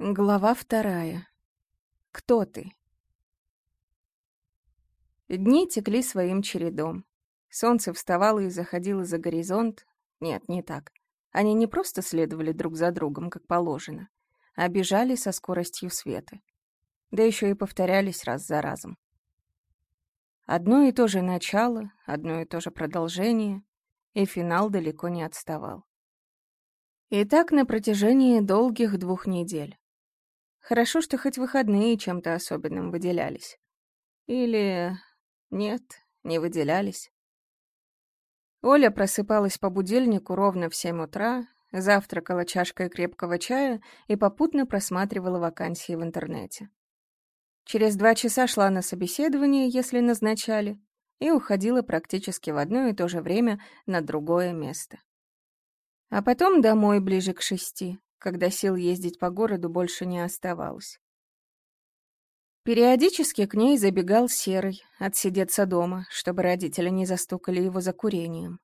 Глава вторая. Кто ты? Дни текли своим чередом. Солнце вставало и заходило за горизонт. Нет, не так. Они не просто следовали друг за другом, как положено, а бежали со скоростью света. Да еще и повторялись раз за разом. Одно и то же начало, одно и то же продолжение, и финал далеко не отставал. И так на протяжении долгих двух недель. Хорошо, что хоть выходные чем-то особенным выделялись. Или... нет, не выделялись. Оля просыпалась по будильнику ровно в семь утра, завтракала чашкой крепкого чая и попутно просматривала вакансии в интернете. Через два часа шла на собеседование, если назначали, и уходила практически в одно и то же время на другое место. А потом домой ближе к шести, когда сил ездить по городу больше не оставалось. Периодически к ней забегал Серый, отсидеться дома, чтобы родители не застукали его за курением.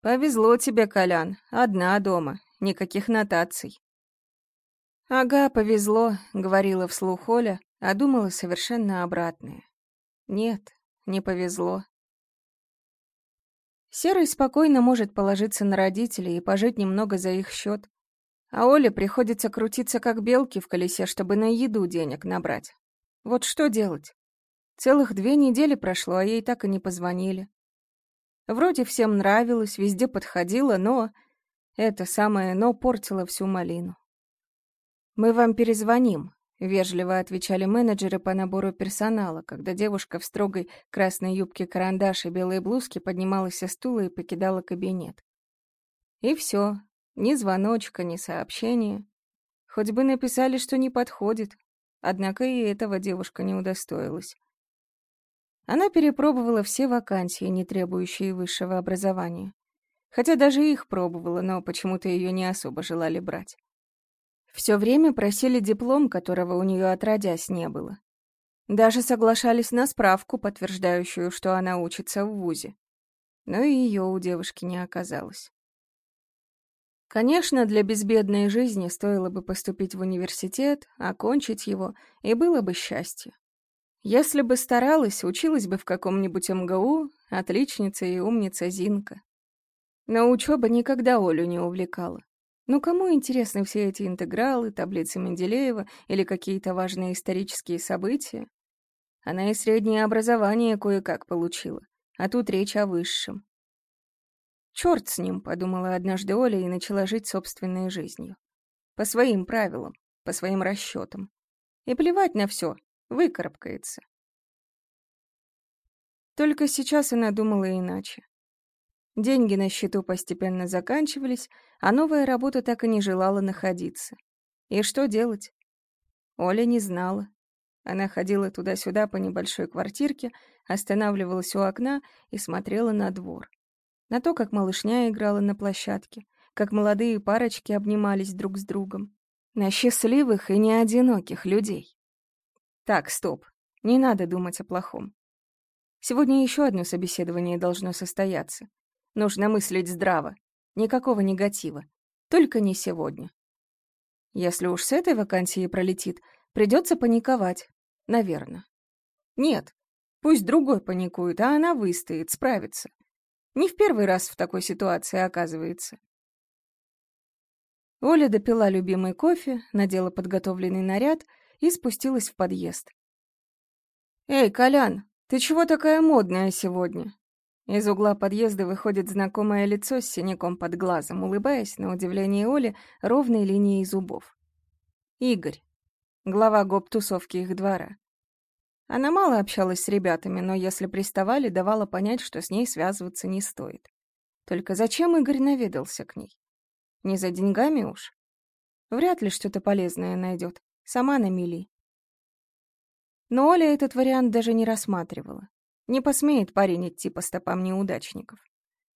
«Повезло тебе, Колян, одна дома, никаких нотаций». «Ага, повезло», — говорила вслух Оля, а думала совершенно обратное. «Нет, не повезло». Серый спокойно может положиться на родителей и пожить немного за их счет, а Оле приходится крутиться как белки в колесе, чтобы на еду денег набрать. Вот что делать? Целых две недели прошло, а ей так и не позвонили. Вроде всем нравилось, везде подходило, но... Это самое «но» портило всю малину. «Мы вам перезвоним», — вежливо отвечали менеджеры по набору персонала, когда девушка в строгой красной юбке карандаш и белой блузке поднималась со стула и покидала кабинет. И все, ни звоночка, ни сообщения. Хоть бы написали, что не подходит. Однако и этого девушка не удостоилась. Она перепробовала все вакансии, не требующие высшего образования. Хотя даже их пробовала, но почему-то ее не особо желали брать. Все время просили диплом, которого у нее отродясь не было. Даже соглашались на справку, подтверждающую, что она учится в ВУЗе. Но и ее у девушки не оказалось. Конечно, для безбедной жизни стоило бы поступить в университет, окончить его, и было бы счастье. Если бы старалась, училась бы в каком-нибудь МГУ, отличница и умница Зинка. Но учеба никогда Олю не увлекала. Ну кому интересны все эти интегралы, таблицы Менделеева или какие-то важные исторические события? Она и среднее образование кое-как получила, а тут речь о высшем. Черт с ним, подумала однажды Оля и начала жить собственной жизнью. По своим правилам, по своим расчетам. И плевать на все, выкарабкается. Только сейчас она думала иначе. Деньги на счету постепенно заканчивались, а новая работа так и не желала находиться. И что делать? Оля не знала. Она ходила туда-сюда по небольшой квартирке, останавливалась у окна и смотрела на двор на то, как малышня играла на площадке, как молодые парочки обнимались друг с другом, на счастливых и неодиноких людей. Так, стоп, не надо думать о плохом. Сегодня еще одно собеседование должно состояться. Нужно мыслить здраво, никакого негатива, только не сегодня. Если уж с этой вакансией пролетит, придется паниковать, наверное. Нет, пусть другой паникует, а она выстоит, справится. Не в первый раз в такой ситуации оказывается. Оля допила любимый кофе, надела подготовленный наряд и спустилась в подъезд. «Эй, Колян, ты чего такая модная сегодня?» Из угла подъезда выходит знакомое лицо с синяком под глазом, улыбаясь, на удивление Оли, ровной линией зубов. Игорь, глава гоп-тусовки их двора. Она мало общалась с ребятами, но если приставали, давала понять, что с ней связываться не стоит. Только зачем Игорь наведался к ней? Не за деньгами уж? Вряд ли что-то полезное найдет. Сама на мели. Но Оля этот вариант даже не рассматривала. Не посмеет парень идти по стопам неудачников.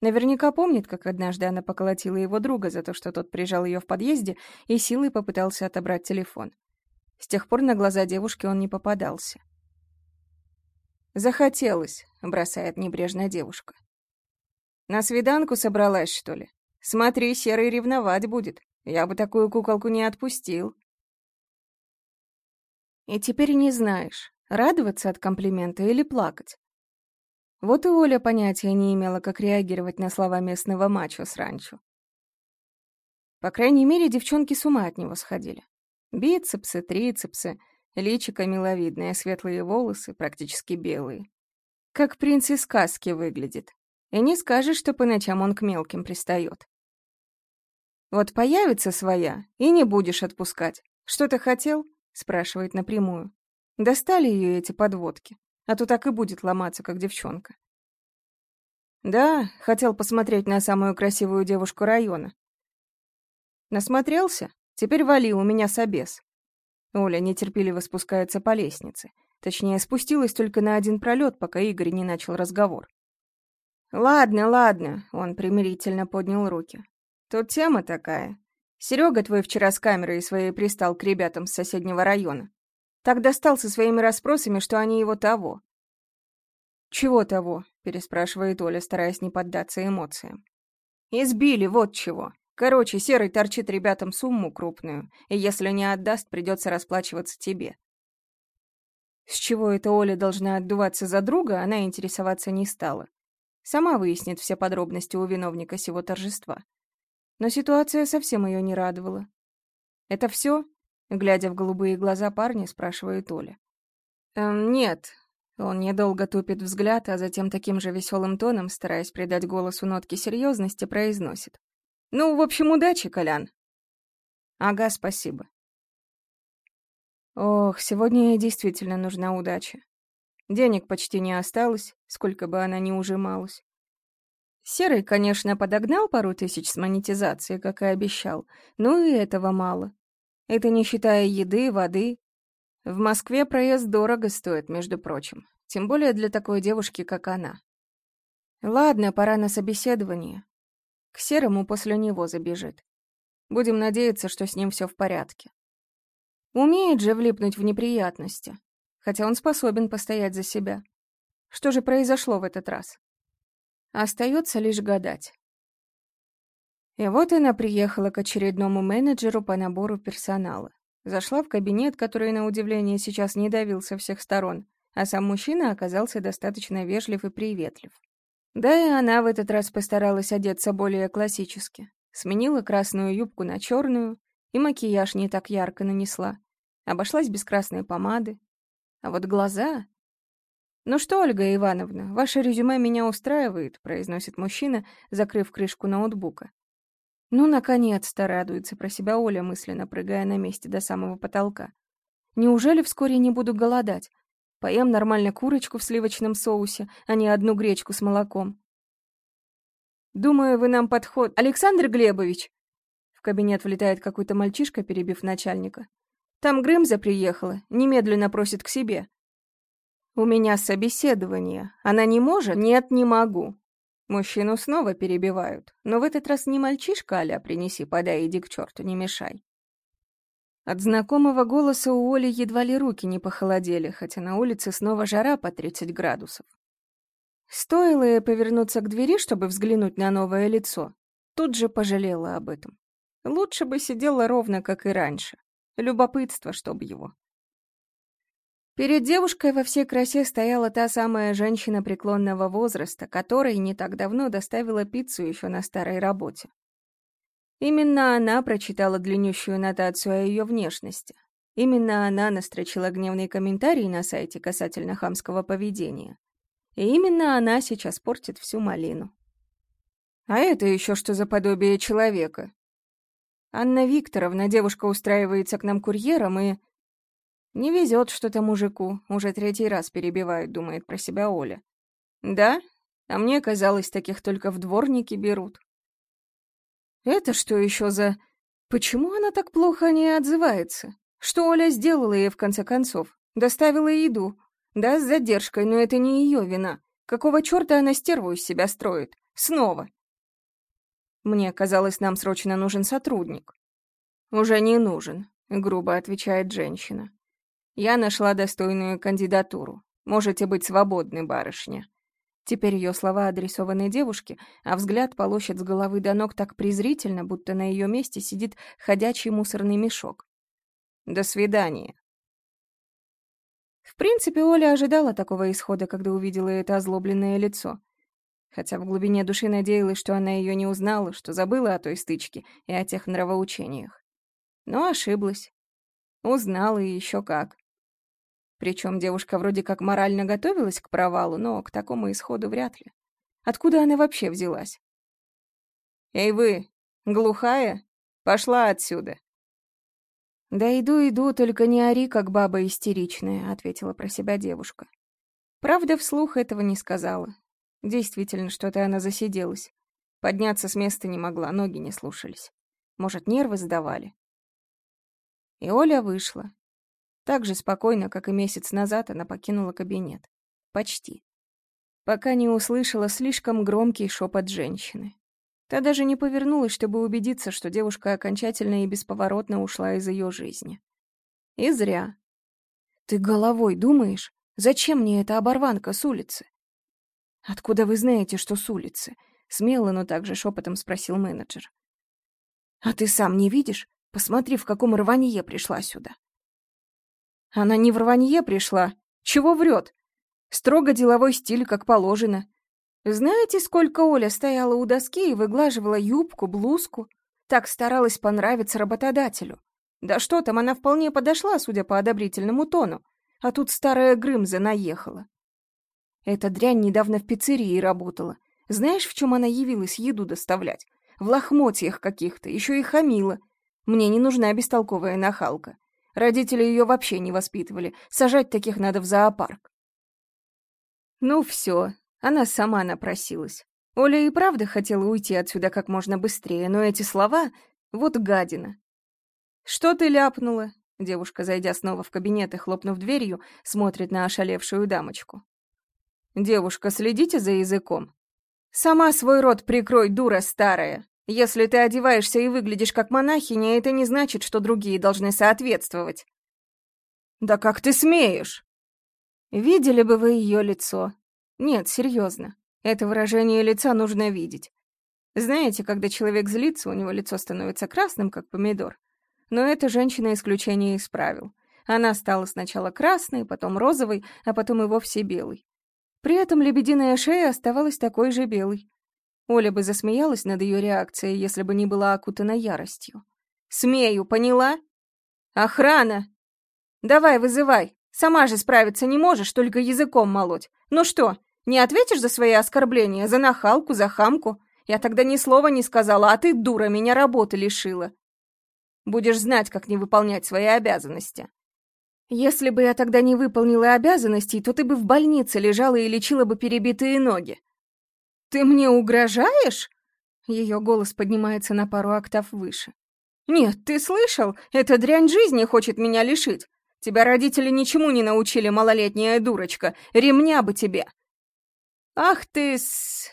Наверняка помнит, как однажды она поколотила его друга за то, что тот прижал ее в подъезде и силой попытался отобрать телефон. С тех пор на глаза девушки он не попадался. «Захотелось», — бросает небрежная девушка. «На свиданку собралась, что ли? Смотри, Серый ревновать будет. Я бы такую куколку не отпустил». И теперь не знаешь, радоваться от комплимента или плакать. Вот и Оля понятия не имела, как реагировать на слова местного мачо с ранчо. По крайней мере, девчонки с ума от него сходили. Бицепсы, трицепсы, личико миловидное, светлые волосы, практически белые. Как принц из сказки выглядит. И не скажешь, что по ночам он к мелким пристает. Вот появится своя, и не будешь отпускать. Что ты хотел? Спрашивает напрямую. Достали ее эти подводки, а то так и будет ломаться, как девчонка. Да, хотел посмотреть на самую красивую девушку района. Насмотрелся? Теперь вали, у меня собес. Оля нетерпеливо спускается по лестнице. Точнее, спустилась только на один пролет, пока Игорь не начал разговор. «Ладно, ладно», — он примирительно поднял руки. «Тут тема такая. Серега твой вчера с камерой своей пристал к ребятам с соседнего района. Так достал со своими расспросами, что они его того». «Чего того?» — переспрашивает Оля, стараясь не поддаться эмоциям. «Избили, вот чего. Короче, Серый торчит ребятам сумму крупную, и если не отдаст, придется расплачиваться тебе. С чего эта Оля должна отдуваться за друга, она интересоваться не стала. Сама выяснит все подробности у виновника сего торжества. Но ситуация совсем ее не радовала. «Это все?» — глядя в голубые глаза парня, спрашивает Оля. «Эм, нет». Он недолго тупит взгляд, а затем таким же веселым тоном, стараясь придать голосу нотки серьезности, произносит. Ну, в общем, удачи, Колян. Ага, спасибо. Ох, сегодня ей действительно нужна удача. Денег почти не осталось, сколько бы она ни ужималась. Серый, конечно, подогнал пару тысяч с монетизацией, как и обещал, но и этого мало. Это не считая еды, воды. В Москве проезд дорого стоит, между прочим, тем более для такой девушки, как она. Ладно, пора на собеседование. К Серому после него забежит. Будем надеяться, что с ним все в порядке. Умеет же влипнуть в неприятности, хотя он способен постоять за себя. Что же произошло в этот раз? Остается лишь гадать. И вот она приехала к очередному менеджеру по набору персонала. Зашла в кабинет, который, на удивление, сейчас не давил со всех сторон, а сам мужчина оказался достаточно вежлив и приветлив. Да и она в этот раз постаралась одеться более классически. Сменила красную юбку на черную, и макияж не так ярко нанесла. Обошлась без красной помады. А вот глаза... «Ну что, Ольга Ивановна, ваше резюме меня устраивает», — произносит мужчина, закрыв крышку ноутбука. «Ну, наконец-то!» — радуется про себя Оля, мысленно прыгая на месте до самого потолка. «Неужели вскоре не буду голодать? Поем нормально курочку в сливочном соусе, а не одну гречку с молоком. Думаю, вы нам подход... Александр Глебович! В кабинет влетает какой-то мальчишка, перебив начальника. Там Грымза приехала, немедленно просит к себе. У меня собеседование. Она не может? Нет, не могу. Мужчину снова перебивают, но в этот раз не мальчишка, аля принеси, подай, иди к черту, не мешай. От знакомого голоса у Оли едва ли руки не похолодели, хотя на улице снова жара по 30 градусов. Стоило ей повернуться к двери, чтобы взглянуть на новое лицо, тут же пожалела об этом. Лучше бы сидела ровно, как и раньше. Любопытство, чтоб его. Перед девушкой во всей красе стояла та самая женщина преклонного возраста, которой не так давно доставила пиццу еще на старой работе. Именно она прочитала длиннющую нотацию о ее внешности. Именно она настрочила гневный комментарий на сайте касательно хамского поведения. И именно она сейчас портит всю малину. А это еще что за подобие человека? Анна Викторовна, девушка устраивается к нам курьером и... Не везет что-то мужику, уже третий раз перебивает, думает про себя Оля. Да? А мне казалось, таких только в дворники берут. Это что еще за... Почему она так плохо о ней отзывается? Что Оля сделала ей в конце концов? Доставила еду. Да, с задержкой, но это не ее вина. Какого черта она стерву из себя строит? Снова. Мне казалось, нам срочно нужен сотрудник. Уже не нужен, грубо отвечает женщина. Я нашла достойную кандидатуру. Можете быть свободны, барышня. Теперь ее слова адресованы девушке, а взгляд полощет с головы до ног так презрительно, будто на ее месте сидит ходячий мусорный мешок. «До свидания». В принципе, Оля ожидала такого исхода, когда увидела это озлобленное лицо. Хотя в глубине души надеялась, что она ее не узнала, что забыла о той стычке и о тех нравоучениях. Но ошиблась. Узнала и еще как. Причем девушка вроде как морально готовилась к провалу, но к такому исходу вряд ли. Откуда она вообще взялась? «Эй вы, глухая? Пошла отсюда!» «Да иду, иду, только не ори, как баба истеричная», — ответила про себя девушка. Правда, вслух этого не сказала. Действительно, что-то она засиделась. Подняться с места не могла, ноги не слушались. Может, нервы сдавали. И Оля вышла. Так же спокойно, как и месяц назад, она покинула кабинет. Почти. Пока не услышала слишком громкий шепот женщины. Та даже не повернулась, чтобы убедиться, что девушка окончательно и бесповоротно ушла из ее жизни. И зря. «Ты головой думаешь? Зачем мне эта оборванка с улицы?» «Откуда вы знаете, что с улицы?» — смело, но также шепотом спросил менеджер. «А ты сам не видишь? Посмотри, в каком рванье пришла сюда». «Она не в рванье пришла. Чего врет? Строго деловой стиль, как положено. Знаете, сколько Оля стояла у доски и выглаживала юбку, блузку? Так старалась понравиться работодателю. Да что там, она вполне подошла, судя по одобрительному тону. А тут старая Грымза наехала. Эта дрянь недавно в пиццерии работала. Знаешь, в чем она явилась еду доставлять? В лохмотьях каких-то, еще и хамила. Мне не нужна бестолковая нахалка. Родители ее вообще не воспитывали. Сажать таких надо в зоопарк. Ну все, она сама напросилась. Оля и правда хотела уйти отсюда как можно быстрее, но эти слова — вот гадина. «Что ты ляпнула?» Девушка, зайдя снова в кабинет и хлопнув дверью, смотрит на ошалевшую дамочку. «Девушка, следите за языком. Сама свой рот прикрой, дура старая. Если ты одеваешься и выглядишь как монахиня, это не значит, что другие должны соответствовать». «Да как ты смеешь?» Видели бы вы ее лицо. Нет, серьезно. Это выражение лица нужно видеть. Знаете, когда человек злится, у него лицо становится красным, как помидор. Но эта женщина исключение из правил. Она стала сначала красной, потом розовой, а потом и вовсе белой. При этом лебединая шея оставалась такой же белой. Оля бы засмеялась над ее реакцией, если бы не была окутана яростью. «Смею, поняла? Охрана! Давай, вызывай! Сама же справиться не можешь, только языком молоть. Ну что, не ответишь за свои оскорбления, за нахалку, за хамку? Я тогда ни слова не сказала, а ты, дура, меня работы лишила. Будешь знать, как не выполнять свои обязанности. Если бы я тогда не выполнила обязанностей, то ты бы в больнице лежала и лечила бы перебитые ноги. Ты мне угрожаешь? Ее голос поднимается на пару октав выше. Нет, ты слышал? Эта дрянь жизни хочет меня лишить. Тебя родители ничему не научили, малолетняя дурочка. Ремня бы тебе. «Ах ты с...»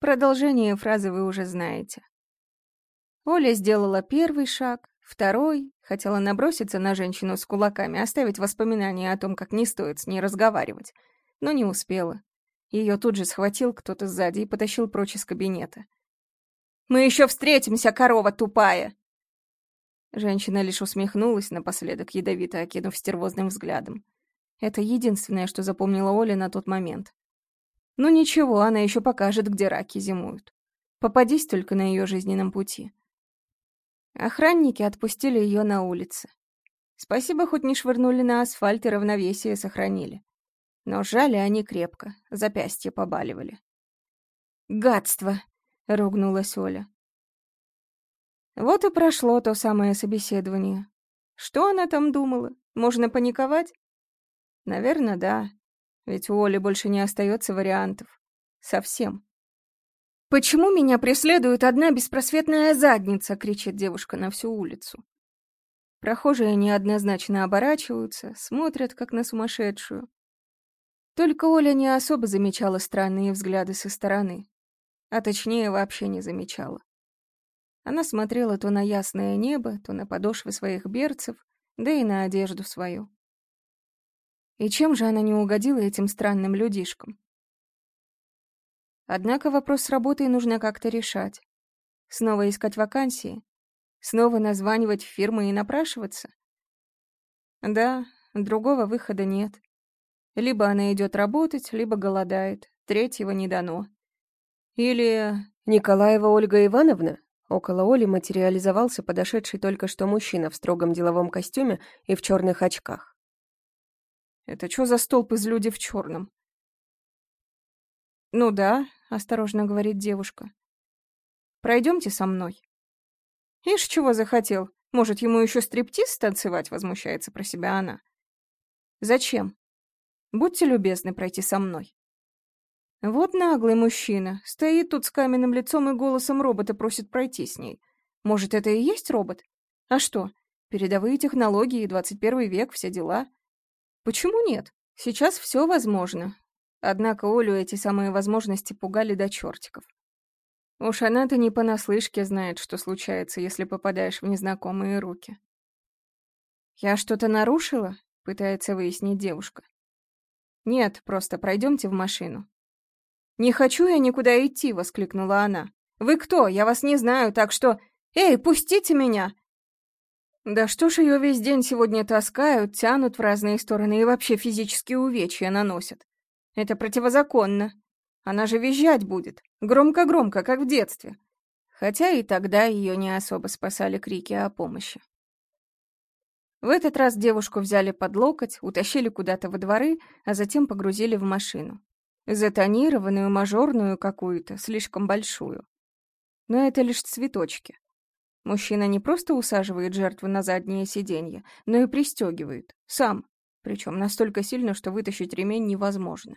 Продолжение фразы вы уже знаете. Оля сделала первый шаг, второй, хотела наброситься на женщину с кулаками, оставить воспоминания о том, как не стоит с ней разговаривать, но не успела. Ее тут же схватил кто-то сзади и потащил прочь из кабинета. «Мы еще встретимся, корова тупая!» Женщина лишь усмехнулась напоследок, ядовито окинув стервозным взглядом. Это единственное, что запомнила Оля на тот момент. Ну ничего, она еще покажет, где раки зимуют. Попадись только на ее жизненном пути. Охранники отпустили ее на улице. Спасибо, хоть не швырнули на асфальт и равновесие сохранили. Но жали они крепко, запястья побаливали. «Гадство!» — ругнулась Оля. Вот и прошло то самое собеседование. Что она там думала? Можно паниковать? Наверное, да. Ведь у Оли больше не остается вариантов. Совсем. «Почему меня преследует одна беспросветная задница?» — кричит девушка на всю улицу. Прохожие неоднозначно оборачиваются, смотрят, как на сумасшедшую. Только Оля не особо замечала странные взгляды со стороны. А точнее, вообще не замечала. Она смотрела то на ясное небо, то на подошвы своих берцев, да и на одежду свою. И чем же она не угодила этим странным людишкам? Однако вопрос с работой нужно как-то решать. Снова искать вакансии? Снова названивать фирмы и напрашиваться? Да, Другого выхода нет. Либо она идет работать, либо голодает. Третьего не дано. Или... Николаева Ольга Ивановна? Около Оли материализовался подошедший только что мужчина в строгом деловом костюме и в черных очках. Это что за столб из люди в черном? Ну да, осторожно говорит девушка. Пройдемте со мной. Ишь, чего захотел? Может, ему еще стриптиз танцевать, возмущается про себя она. Зачем? Будьте любезны пройти со мной. Вот наглый мужчина, стоит тут с каменным лицом и голосом робота просит пройти с ней. Может, это и есть робот? А что, передовые технологии, 21 век, все дела. Почему нет? Сейчас все возможно. Однако Олю эти самые возможности пугали до чертиков. Уж она-то не понаслышке знает, что случается, если попадаешь в незнакомые руки. «Я что-то нарушила?» — пытается выяснить девушка. «Нет, просто пройдемте в машину». «Не хочу я никуда идти!» — воскликнула она. «Вы кто? Я вас не знаю, так что... Эй, пустите меня!» Да что ж ее весь день сегодня таскают, тянут в разные стороны и вообще физические увечья наносят. Это противозаконно. Она же визжать будет. Громко-громко, как в детстве. Хотя и тогда ее не особо спасали крики о помощи. В этот раз девушку взяли под локоть, утащили куда-то во дворы, а затем погрузили в машину. Затонированную, мажорную какую-то, слишком большую. Но это лишь цветочки. Мужчина не просто усаживает жертву на заднее сиденье, но и пристегивает. Сам. Причем настолько сильно, что вытащить ремень невозможно.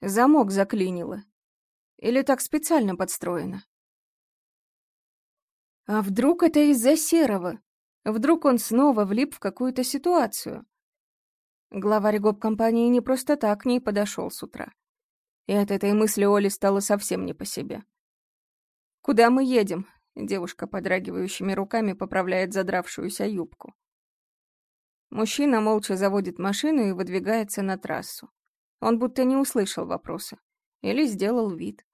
Замок заклинило. Или так специально подстроено? А вдруг это из-за Серого? Вдруг он снова влип в какую-то ситуацию? Главарь гоп-компании не просто так к ней подошел с утра. И от этой мысли Оле стало совсем не по себе. «Куда мы едем?» — девушка подрагивающими руками поправляет задравшуюся юбку. Мужчина молча заводит машину и выдвигается на трассу. Он будто не услышал вопроса. Или сделал вид.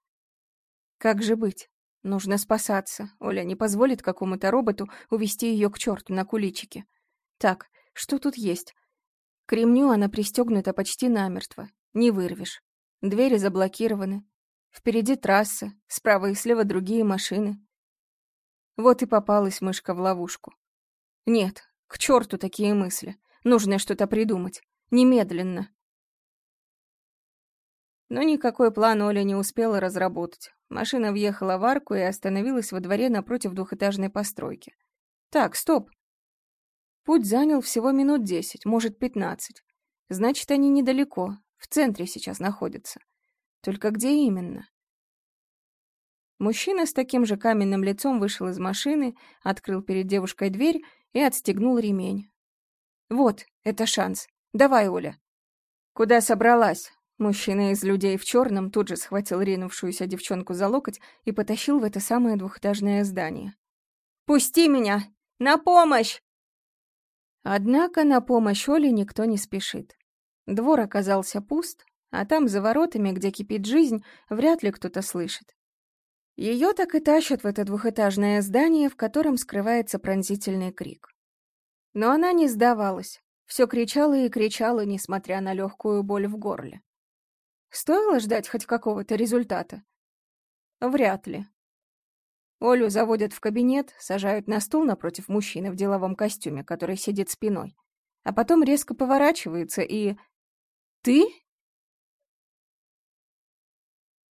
Как же быть? Нужно спасаться. Оля не позволит какому-то роботу увести ее к черту на куличике. Так, что тут есть? К ремню она пристегнута почти намертво. Не вырвешь. Двери заблокированы. Впереди трасса, справа и слева другие машины. Вот и попалась мышка в ловушку. Нет, к черту такие мысли. Нужно что-то придумать. Немедленно. Но никакой план Оля не успела разработать. Машина въехала в арку и остановилась во дворе напротив двухэтажной постройки. Так, стоп. Путь занял всего минут десять, может, пятнадцать. Значит, они недалеко, в центре сейчас находятся. Только где именно? Мужчина с таким же каменным лицом вышел из машины, открыл перед девушкой дверь и отстегнул ремень. «Вот, это шанс. Давай, Оля». «Куда собралась?» Мужчина из людей в черном тут же схватил ринувшуюся девчонку за локоть и потащил в это самое двухэтажное здание. «Пусти меня! На помощь!» Однако на помощь Оле никто не спешит. Двор оказался пуст, а там, за воротами, где кипит жизнь, вряд ли кто-то слышит. Ее так и тащат в это двухэтажное здание, в котором скрывается пронзительный крик. Но она не сдавалась, все кричала и кричала, несмотря на легкую боль в горле. Стоило ждать хоть какого-то результата? Вряд ли. Олю заводят в кабинет, сажают на стул напротив мужчины в деловом костюме, который сидит спиной. А потом резко поворачивается и... «Ты?»